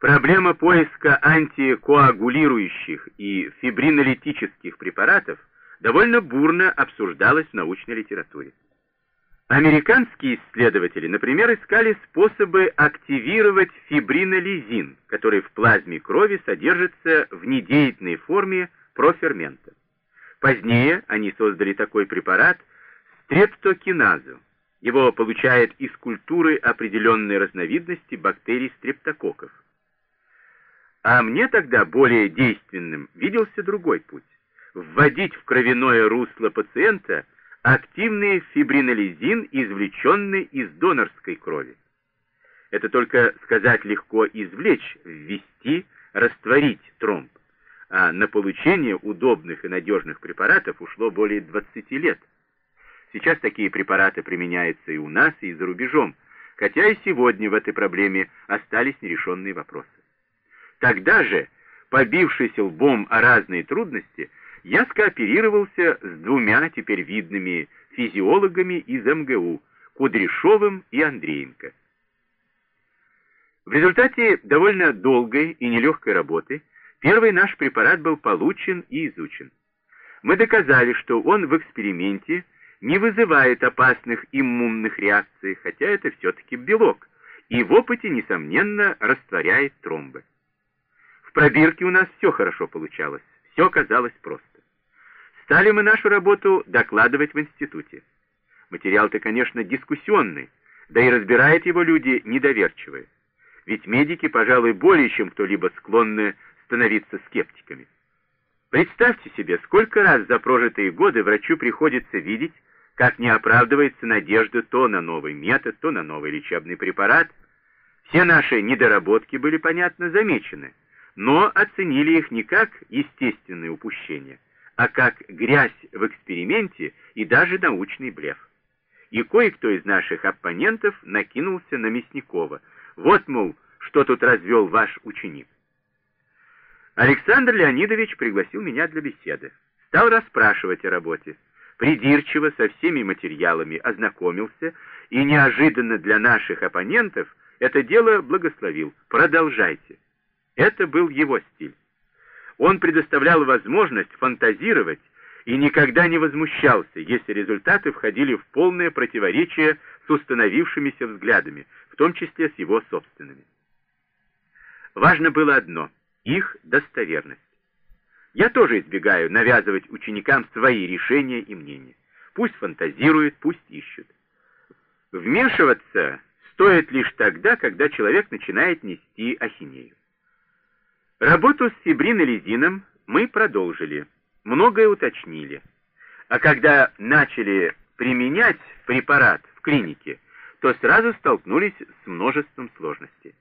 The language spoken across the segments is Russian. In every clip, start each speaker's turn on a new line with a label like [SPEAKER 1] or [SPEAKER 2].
[SPEAKER 1] Проблема поиска антикоагулирующих и фибринолитических препаратов довольно бурно обсуждалась в научной литературе. Американские исследователи, например, искали способы активировать фибринолизин, который в плазме крови содержится в недеятельной форме профермента. Позднее они создали такой препарат стрептокиназу. Его получают из культуры определенной разновидности бактерий стрептококков. А мне тогда более действенным виделся другой путь. Вводить в кровяное русло пациента активный фибринолизин, извлеченный из донорской крови. Это только сказать легко извлечь, ввести, растворить тромб. А на получение удобных и надежных препаратов ушло более 20 лет. Сейчас такие препараты применяются и у нас, и за рубежом, хотя и сегодня в этой проблеме остались нерешенные вопросы. Тогда же, побившись лбом о разные трудности, я скооперировался с двумя теперь видными физиологами из МГУ, Кудряшовым и Андреенко. В результате довольно долгой и нелегкой работы первый наш препарат был получен и изучен. Мы доказали, что он в эксперименте не вызывает опасных иммунных реакций, хотя это все-таки белок, и в опыте, несомненно, растворяет тромбы. Пробирке у нас все хорошо получалось, все казалось просто. Стали мы нашу работу докладывать в институте. Материал-то, конечно, дискуссионный, да и разбирают его люди недоверчивые. Ведь медики, пожалуй, более чем кто-либо склонны становиться скептиками. Представьте себе, сколько раз за прожитые годы врачу приходится видеть, как не оправдывается надежда то на новый метод, то на новый лечебный препарат. Все наши недоработки были, понятно, замечены, но оценили их не как естественные упущения, а как грязь в эксперименте и даже научный блеф. И кое-кто из наших оппонентов накинулся на Мясникова. Вот, мол, что тут развел ваш ученик. Александр Леонидович пригласил меня для беседы. Стал расспрашивать о работе. Придирчиво со всеми материалами ознакомился и неожиданно для наших оппонентов это дело благословил. Продолжайте. Это был его стиль. Он предоставлял возможность фантазировать и никогда не возмущался, если результаты входили в полное противоречие с установившимися взглядами, в том числе с его собственными. Важно было одно — их достоверность. Я тоже избегаю навязывать ученикам свои решения и мнения. Пусть фантазируют, пусть ищут. Вмешиваться стоит лишь тогда, когда человек начинает нести ахинею. Работу с фибринолизином мы продолжили, многое уточнили. А когда начали применять препарат в клинике, то сразу столкнулись с множеством сложностей.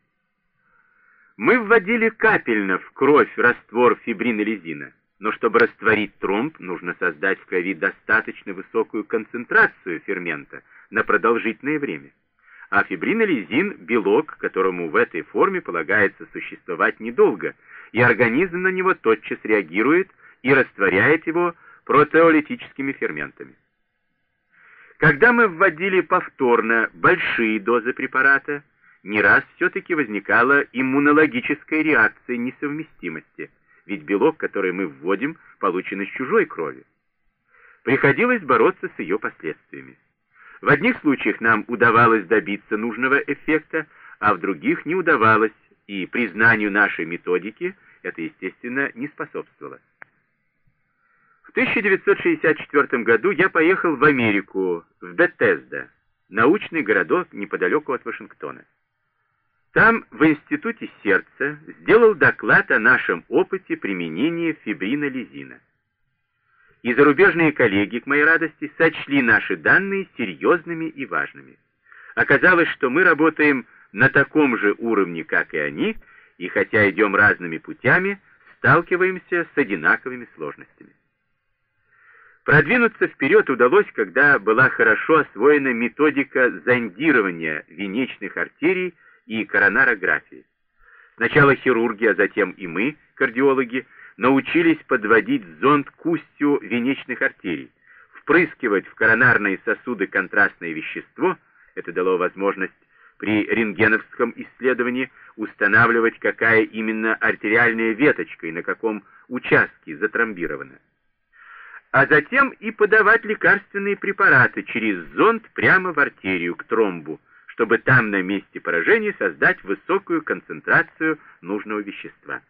[SPEAKER 1] Мы вводили капельно в кровь раствор фибринолизина, но чтобы растворить тромб, нужно создать в крови достаточно высокую концентрацию фермента на продолжительное время. А фибринолизин – белок, которому в этой форме полагается существовать недолго, и организм на него тотчас реагирует и растворяет его протеолитическими ферментами. Когда мы вводили повторно большие дозы препарата, не раз все-таки возникала иммунологическая реакция несовместимости, ведь белок, который мы вводим, получен из чужой крови. Приходилось бороться с ее последствиями. В одних случаях нам удавалось добиться нужного эффекта, а в других не удавалось, и признанию нашей методики это, естественно, не способствовало. В 1964 году я поехал в Америку, в Беттезда, научный городок неподалеку от Вашингтона. Там, в Институте сердца, сделал доклад о нашем опыте применения фибринолизина и зарубежные коллеги, к моей радости, сочли наши данные серьезными и важными. Оказалось, что мы работаем на таком же уровне, как и они, и хотя идем разными путями, сталкиваемся с одинаковыми сложностями. Продвинуться вперед удалось, когда была хорошо освоена методика зондирования венечных артерий и коронарографии. Сначала хирурги, а затем и мы, кардиологи, научились подводить зонд к устью венечных артерий, впрыскивать в коронарные сосуды контрастное вещество, это дало возможность при рентгеновском исследовании устанавливать, какая именно артериальная веточка и на каком участке затромбирована. А затем и подавать лекарственные препараты через зонд прямо в артерию, к тромбу, чтобы там на месте поражения создать высокую концентрацию нужного вещества.